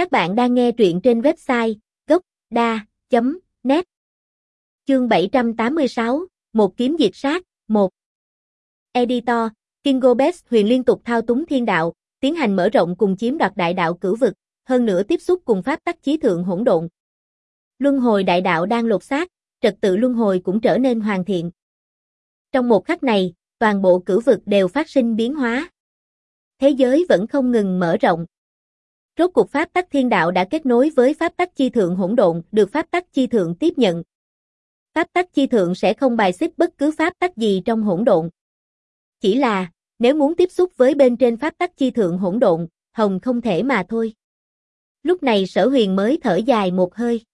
Các bạn đang nghe truyện trên website gốc.da.net Chương 786, Một kiếm diệt sát, 1 Editor, Kingo Best huyền liên tục thao túng thiên đạo, tiến hành mở rộng cùng chiếm đoạt đại đạo cửu vực, hơn nữa tiếp xúc cùng pháp tắc chí thượng hỗn độn. Luân hồi đại đạo đang lột xác, trật tự luân hồi cũng trở nên hoàn thiện. Trong một khắc này, toàn bộ cửu vực đều phát sinh biến hóa. Thế giới vẫn không ngừng mở rộng. Rốt cuộc pháp tắc thiên đạo đã kết nối với pháp tắc chi thượng hỗn độn, được pháp tắc chi thượng tiếp nhận. Pháp tắc chi thượng sẽ không bài xích bất cứ pháp tắc gì trong hỗn độn. Chỉ là, nếu muốn tiếp xúc với bên trên pháp tắc chi thượng hỗn độn, hồng không thể mà thôi. Lúc này sở huyền mới thở dài một hơi.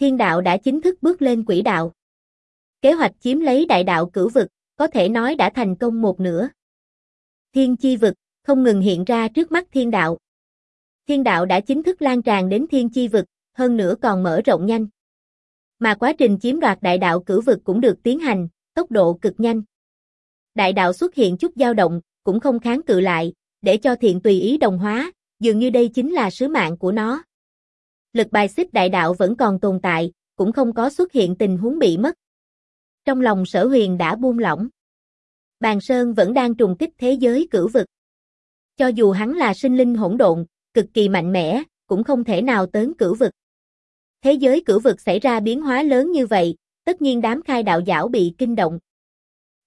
Thiên đạo đã chính thức bước lên quỹ đạo. Kế hoạch chiếm lấy đại đạo cửu vực, có thể nói đã thành công một nửa. Thiên chi vực, không ngừng hiện ra trước mắt thiên đạo. Thiên đạo đã chính thức lan tràn đến thiên chi vực, hơn nữa còn mở rộng nhanh. Mà quá trình chiếm đoạt đại đạo cử vực cũng được tiến hành, tốc độ cực nhanh. Đại đạo xuất hiện chút dao động, cũng không kháng cự lại, để cho thiện tùy ý đồng hóa, dường như đây chính là sứ mạng của nó. Lực bài xích đại đạo vẫn còn tồn tại, cũng không có xuất hiện tình huống bị mất. Trong lòng sở huyền đã buông lỏng. Bàn Sơn vẫn đang trùng kích thế giới cử vực. Cho dù hắn là sinh linh hỗn độn, cực kỳ mạnh mẽ, cũng không thể nào tớn cửu vực. Thế giới cửu vực xảy ra biến hóa lớn như vậy, tất nhiên đám khai đạo giảo bị kinh động.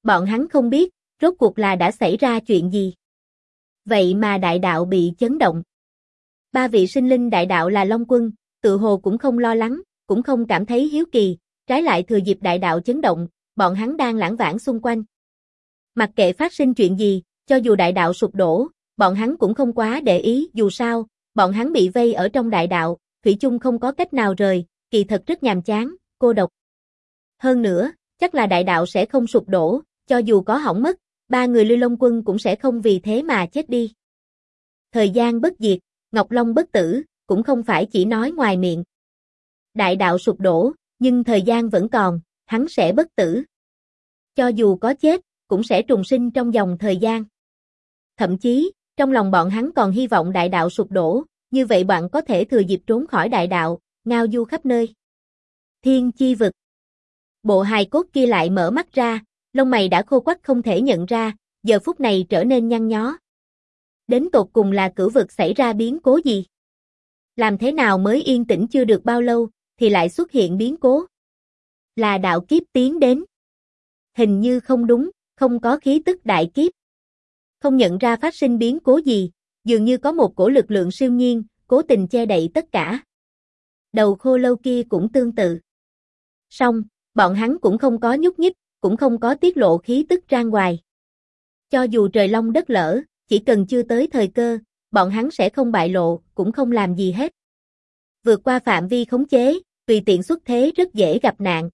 Bọn hắn không biết, rốt cuộc là đã xảy ra chuyện gì. Vậy mà đại đạo bị chấn động. Ba vị sinh linh đại đạo là Long Quân, tự hồ cũng không lo lắng, cũng không cảm thấy hiếu kỳ, trái lại thừa dịp đại đạo chấn động, bọn hắn đang lãng vãng xung quanh. Mặc kệ phát sinh chuyện gì, cho dù đại đạo sụp đổ, bọn hắn cũng không quá để ý, dù sao, bọn hắn bị vây ở trong đại đạo, Thủy chung không có cách nào rời, kỳ thật rất nhàm chán, cô độc. Hơn nữa, chắc là đại đạo sẽ không sụp đổ, cho dù có hỏng mất, ba người Lưu Long Quân cũng sẽ không vì thế mà chết đi. Thời gian bất diệt, Ngọc Long bất tử, cũng không phải chỉ nói ngoài miệng. Đại đạo sụp đổ, nhưng thời gian vẫn còn, hắn sẽ bất tử. Cho dù có chết, cũng sẽ trùng sinh trong dòng thời gian. Thậm chí, trong lòng bọn hắn còn hy vọng đại đạo sụp đổ, như vậy bạn có thể thừa dịp trốn khỏi đại đạo, ngao du khắp nơi. Thiên chi vực Bộ hài cốt kia lại mở mắt ra, lông mày đã khô quắc không thể nhận ra, giờ phút này trở nên nhăn nhó. Đến tột cùng là cử vực xảy ra biến cố gì? Làm thế nào mới yên tĩnh chưa được bao lâu, thì lại xuất hiện biến cố? Là đạo kiếp tiến đến. Hình như không đúng, không có khí tức đại kiếp. Không nhận ra phát sinh biến cố gì, dường như có một cổ lực lượng siêu nhiên, cố tình che đậy tất cả. Đầu khô lâu kia cũng tương tự. Xong, bọn hắn cũng không có nhúc nhích, cũng không có tiết lộ khí tức ra ngoài. Cho dù trời long đất lỡ, chỉ cần chưa tới thời cơ, bọn hắn sẽ không bại lộ, cũng không làm gì hết. Vượt qua phạm vi khống chế, tùy tiện xuất thế rất dễ gặp nạn.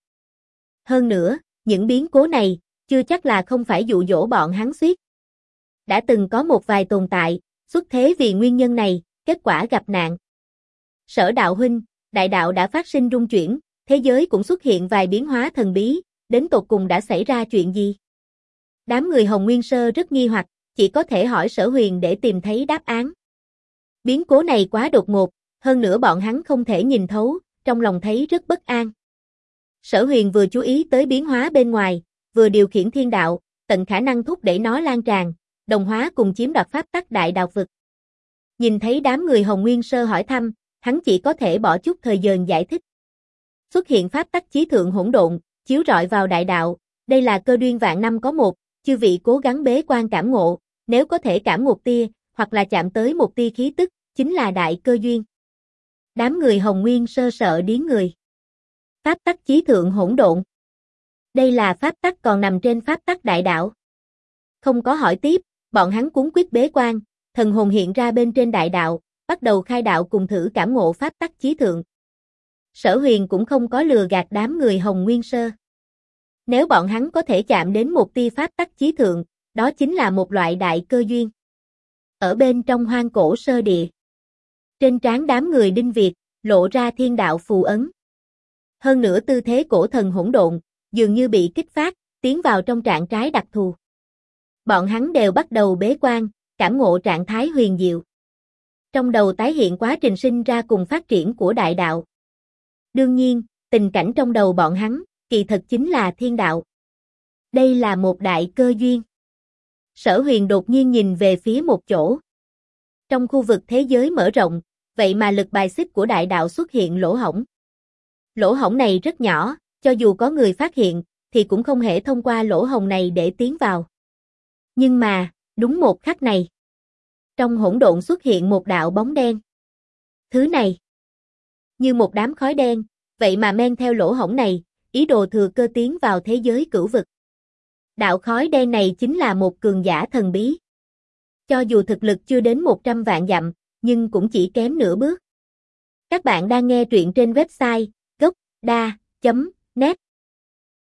Hơn nữa, những biến cố này, chưa chắc là không phải dụ dỗ bọn hắn suýt. Đã từng có một vài tồn tại, xuất thế vì nguyên nhân này, kết quả gặp nạn. Sở đạo huynh, đại đạo đã phát sinh rung chuyển, thế giới cũng xuất hiện vài biến hóa thần bí, đến tột cùng đã xảy ra chuyện gì? Đám người Hồng Nguyên Sơ rất nghi hoặc, chỉ có thể hỏi sở huyền để tìm thấy đáp án. Biến cố này quá đột ngột, hơn nữa bọn hắn không thể nhìn thấu, trong lòng thấy rất bất an. Sở huyền vừa chú ý tới biến hóa bên ngoài, vừa điều khiển thiên đạo, tận khả năng thúc đẩy nó lan tràn, đồng hóa cùng chiếm đoạt pháp tắc đại đạo vực. Nhìn thấy đám người Hồng Nguyên Sơ hỏi thăm, hắn chỉ có thể bỏ chút thời gian giải thích. Xuất hiện pháp tắc chí thượng hỗn độn, chiếu rọi vào đại đạo, đây là cơ duyên vạn năm có một, chư vị cố gắng bế quan cảm ngộ, nếu có thể cảm một tia, hoặc là chạm tới một tia khí tức, chính là đại cơ duyên. Đám người Hồng Nguyên sơ sợ điến người. Pháp tắc chí thượng hỗn độn. Đây là pháp tắc còn nằm trên pháp tắc đại đạo. Không có hỏi tiếp, bọn hắn cuốn quyết bế quan, thần hồn hiện ra bên trên đại đạo, bắt đầu khai đạo cùng thử cảm ngộ pháp tắc chí thượng. Sở huyền cũng không có lừa gạt đám người Hồng Nguyên Sơ. Nếu bọn hắn có thể chạm đến một tia pháp tắc chí thượng, đó chính là một loại đại cơ duyên. Ở bên trong hoang cổ sơ địa. Trên trán đám người đinh Việt, lộ ra thiên đạo phù ấn. Hơn nữa tư thế cổ thần hỗn độn, dường như bị kích phát, tiến vào trong trạng trái đặc thù. Bọn hắn đều bắt đầu bế quan, cảm ngộ trạng thái huyền diệu. Trong đầu tái hiện quá trình sinh ra cùng phát triển của đại đạo. Đương nhiên, tình cảnh trong đầu bọn hắn, kỳ thật chính là thiên đạo. Đây là một đại cơ duyên. Sở huyền đột nhiên nhìn về phía một chỗ. Trong khu vực thế giới mở rộng, vậy mà lực bài xích của đại đạo xuất hiện lỗ hổng. Lỗ hổng này rất nhỏ, cho dù có người phát hiện, thì cũng không thể thông qua lỗ hồng này để tiến vào. Nhưng mà, đúng một khắc này, trong hỗn độn xuất hiện một đạo bóng đen. Thứ này, như một đám khói đen, vậy mà men theo lỗ hổng này, ý đồ thừa cơ tiến vào thế giới cửu vực. Đạo khói đen này chính là một cường giả thần bí. Cho dù thực lực chưa đến 100 vạn dặm, nhưng cũng chỉ kém nửa bước. Các bạn đang nghe truyện trên website gocda.net